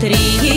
три